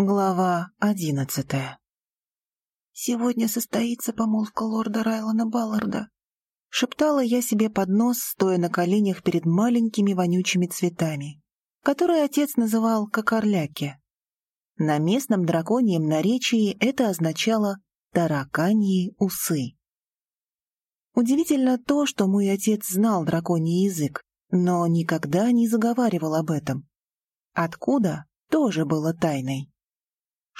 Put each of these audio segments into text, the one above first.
Глава одиннадцатая «Сегодня состоится помолвка лорда Райлана Балларда», — шептала я себе под нос, стоя на коленях перед маленькими вонючими цветами, которые отец называл кокорляки. На местном драконьем наречии это означало «тараканьи усы». Удивительно то, что мой отец знал драконий язык, но никогда не заговаривал об этом. Откуда, тоже было тайной.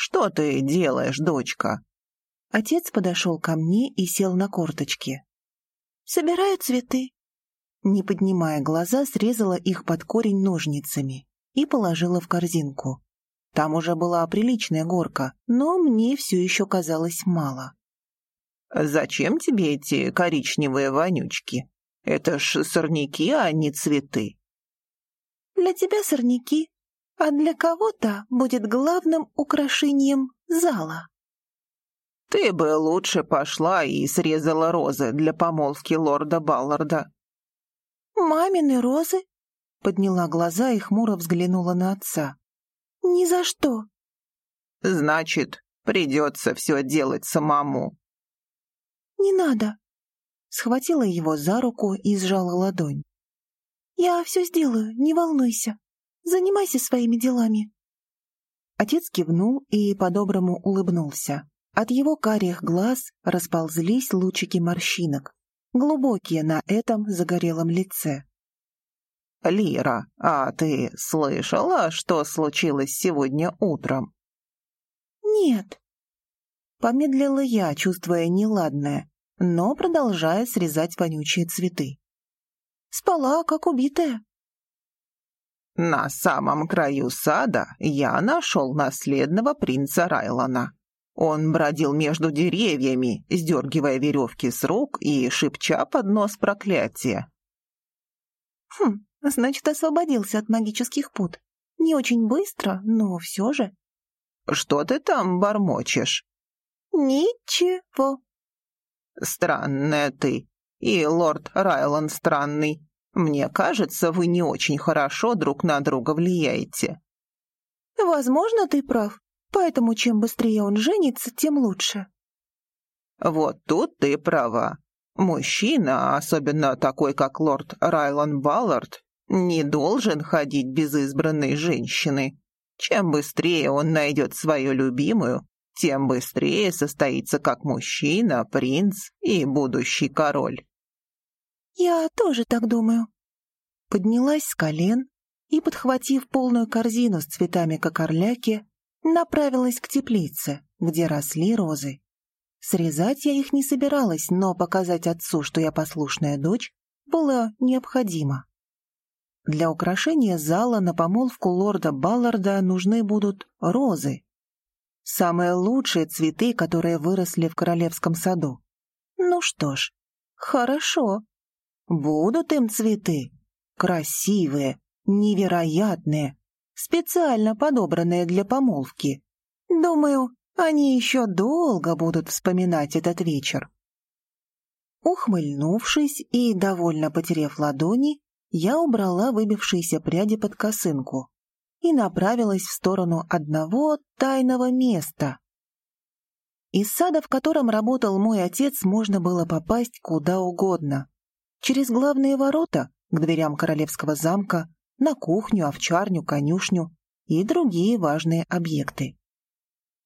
«Что ты делаешь, дочка?» Отец подошел ко мне и сел на корточки. «Собираю цветы». Не поднимая глаза, срезала их под корень ножницами и положила в корзинку. Там уже была приличная горка, но мне все еще казалось мало. «Зачем тебе эти коричневые вонючки? Это ж сорняки, а не цветы». «Для тебя сорняки, а для кого-то будет главным украшением зала. «Ты бы лучше пошла и срезала розы для помолвки лорда Балларда». «Мамины розы?» — подняла глаза и хмуро взглянула на отца. «Ни за что». «Значит, придется все делать самому». «Не надо», — схватила его за руку и сжала ладонь. «Я все сделаю, не волнуйся». Занимайся своими делами». Отец кивнул и по-доброму улыбнулся. От его карих глаз расползлись лучики морщинок, глубокие на этом загорелом лице. «Лира, а ты слышала, что случилось сегодня утром?» «Нет». Помедлила я, чувствуя неладное, но продолжая срезать вонючие цветы. Спала, как убитая. На самом краю сада я нашел наследного принца Райлана. Он бродил между деревьями, сдергивая веревки с рук и шепча под нос проклятия. «Хм, значит, освободился от магических пут. Не очень быстро, но все же». «Что ты там бормочешь?» «Ничего». «Странная ты, и лорд Райлан странный. Мне кажется, вы не очень хорошо друг на друга влияете». «Возможно, ты прав. Поэтому чем быстрее он женится, тем лучше». «Вот тут ты права. Мужчина, особенно такой, как лорд Райлан Баллард, не должен ходить без избранной женщины. Чем быстрее он найдет свою любимую, тем быстрее состоится как мужчина, принц и будущий король. «Я тоже так думаю». Поднялась с колен и, подхватив полную корзину с цветами кокорляки, направилась к теплице, где росли розы. Срезать я их не собиралась, но показать отцу, что я послушная дочь, было необходимо. Для украшения зала на помолвку лорда Балларда нужны будут розы. Самые лучшие цветы, которые выросли в королевском саду. Ну что ж, хорошо. Будут им цветы. Красивые, невероятные, специально подобранные для помолвки. Думаю, они еще долго будут вспоминать этот вечер. Ухмыльнувшись и довольно потеряв ладони, я убрала выбившиеся пряди под косынку и направилась в сторону одного тайного места. Из сада, в котором работал мой отец, можно было попасть куда угодно. Через главные ворота к дверям королевского замка, на кухню, овчарню, конюшню и другие важные объекты.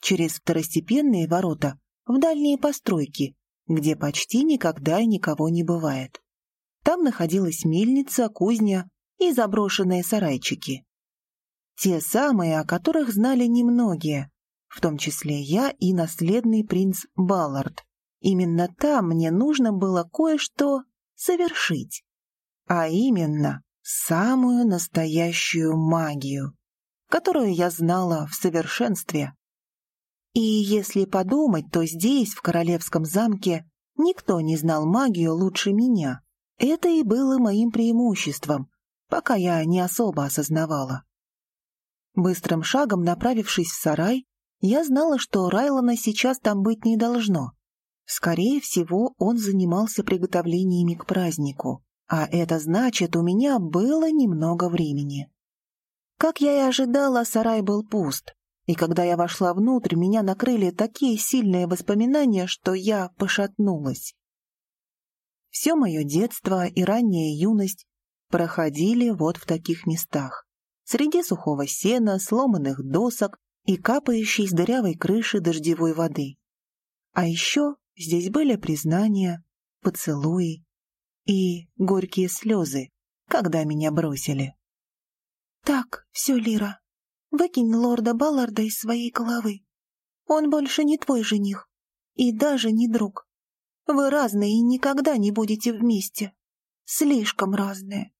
Через второстепенные ворота в дальние постройки, где почти никогда и никого не бывает. Там находилась мельница, кузня и заброшенные сарайчики. Те самые, о которых знали немногие, в том числе я и наследный принц Баллард. Именно там мне нужно было кое-что совершить. А именно, самую настоящую магию, которую я знала в совершенстве. И если подумать, то здесь, в королевском замке, никто не знал магию лучше меня. Это и было моим преимуществом, пока я не особо осознавала. Быстрым шагом направившись в сарай, я знала, что Райлона сейчас там быть не должно. Скорее всего, он занимался приготовлениями к празднику, а это значит, у меня было немного времени. Как я и ожидала, сарай был пуст. И когда я вошла внутрь, меня накрыли такие сильные воспоминания, что я пошатнулась. Все мое детство и ранняя юность проходили вот в таких местах. Среди сухого сена, сломанных досок и капающей с дырявой крыши дождевой воды. А еще здесь были признания, поцелуи и горькие слезы, когда меня бросили. «Так, все, Лира, выкинь лорда Балларда из своей головы. Он больше не твой жених и даже не друг. Вы разные и никогда не будете вместе. Слишком разные».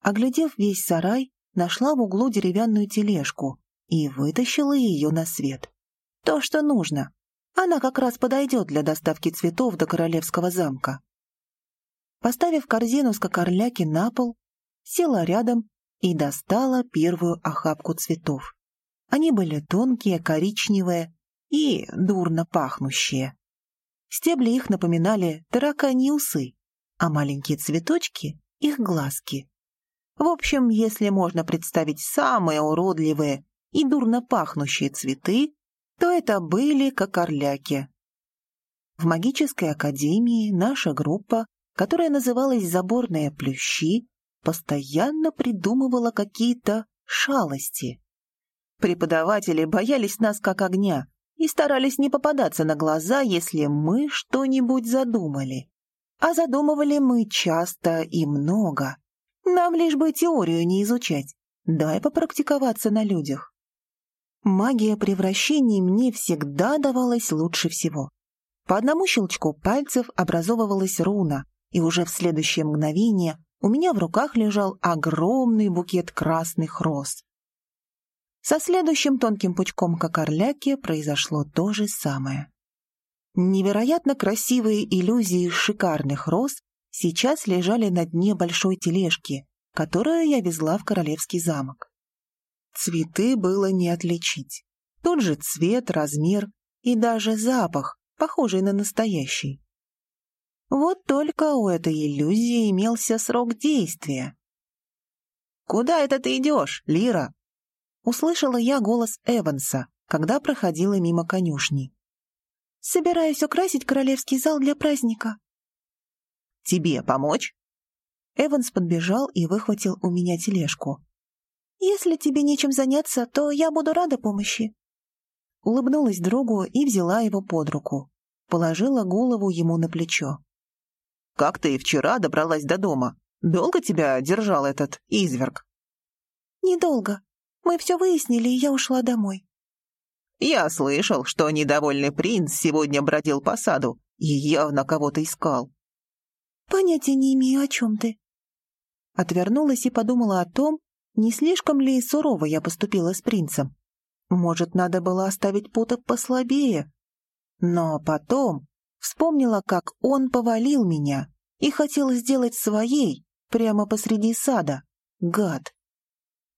Оглядев весь сарай, нашла в углу деревянную тележку и вытащила ее на свет. То, что нужно. Она как раз подойдет для доставки цветов до королевского замка. Поставив корзину с кокорляки на пол, села рядом и достала первую охапку цветов. Они были тонкие, коричневые и дурно пахнущие. Стебли их напоминали тараканьи усы, а маленькие цветочки — их глазки. В общем, если можно представить самые уродливые и дурно пахнущие цветы, то это были кокорляки. В магической академии наша группа, которая называлась «Заборные плющи», постоянно придумывала какие-то шалости. Преподаватели боялись нас как огня и старались не попадаться на глаза, если мы что-нибудь задумали. А задумывали мы часто и много. Нам лишь бы теорию не изучать, дай попрактиковаться на людях. Магия превращений мне всегда давалась лучше всего. По одному щелчку пальцев образовывалась руна, и уже в следующее мгновение у меня в руках лежал огромный букет красных роз. Со следующим тонким пучком кокорляки произошло то же самое. Невероятно красивые иллюзии шикарных роз сейчас лежали на дне большой тележки, которую я везла в королевский замок. Цветы было не отличить. Тот же цвет, размер и даже запах, похожий на настоящий. Вот только у этой иллюзии имелся срок действия. «Куда это ты идешь, Лира?» Услышала я голос Эванса, когда проходила мимо конюшни. «Собираюсь украсить королевский зал для праздника». «Тебе помочь?» Эванс подбежал и выхватил у меня тележку. «Если тебе нечем заняться, то я буду рада помощи». Улыбнулась другу и взяла его под руку. Положила голову ему на плечо. Как ты вчера добралась до дома? Долго тебя держал этот изверг?» «Недолго. Мы все выяснили, и я ушла домой». «Я слышал, что недовольный принц сегодня бродил по саду и явно кого-то искал». «Понятия не имею, о чем ты». Отвернулась и подумала о том, не слишком ли сурово я поступила с принцем. Может, надо было оставить пута послабее. Но потом Вспомнила, как он повалил меня и хотел сделать своей прямо посреди сада. Гад.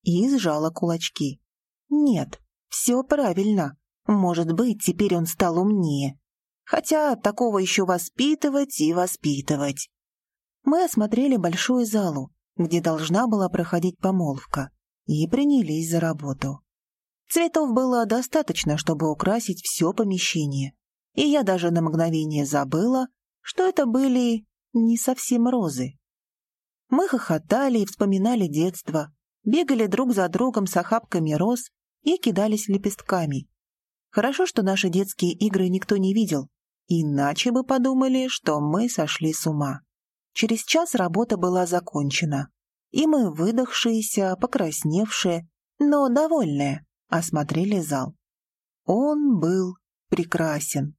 И сжала кулачки. Нет, все правильно. Может быть, теперь он стал умнее. Хотя такого еще воспитывать и воспитывать. Мы осмотрели большую залу, где должна была проходить помолвка, и принялись за работу. Цветов было достаточно, чтобы украсить все помещение и я даже на мгновение забыла, что это были не совсем розы. Мы хохотали и вспоминали детство, бегали друг за другом с охапками роз и кидались лепестками. Хорошо, что наши детские игры никто не видел, иначе бы подумали, что мы сошли с ума. Через час работа была закончена, и мы, выдохшиеся, покрасневшие, но довольные, осмотрели зал. Он был прекрасен.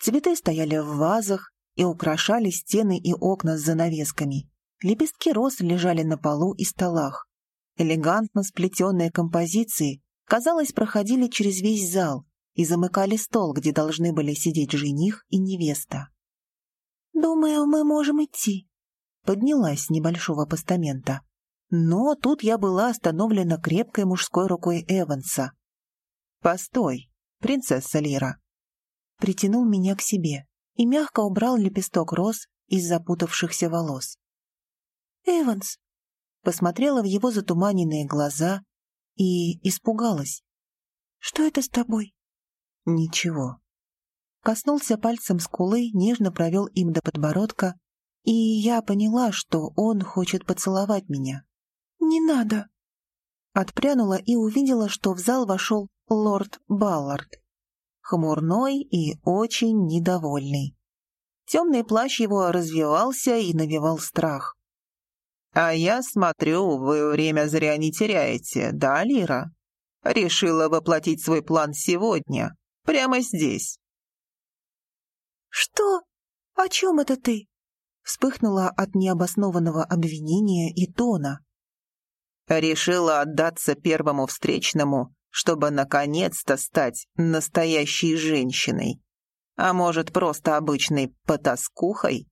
Цветы стояли в вазах и украшали стены и окна с занавесками. Лепестки роз лежали на полу и столах. Элегантно сплетенные композиции, казалось, проходили через весь зал и замыкали стол, где должны были сидеть жених и невеста. «Думаю, мы можем идти», — поднялась с небольшого постамента. Но тут я была остановлена крепкой мужской рукой Эванса. «Постой, принцесса Лира», притянул меня к себе и мягко убрал лепесток роз из запутавшихся волос. «Эванс!» посмотрела в его затуманенные глаза и испугалась. Что это с тобой?» «Ничего». Коснулся пальцем скулы, нежно провел им до подбородка, и я поняла, что он хочет поцеловать меня. «Не надо!» Отпрянула и увидела, что в зал вошел лорд Баллард. Хмурной и очень недовольный. Темный плащ его развивался и навевал страх. «А я смотрю, вы время зря не теряете, да, Лира? Решила воплотить свой план сегодня, прямо здесь». «Что? О чем это ты?» Вспыхнула от необоснованного обвинения и тона. Решила отдаться первому встречному, чтобы наконец-то стать настоящей женщиной. А может, просто обычной потаскухой?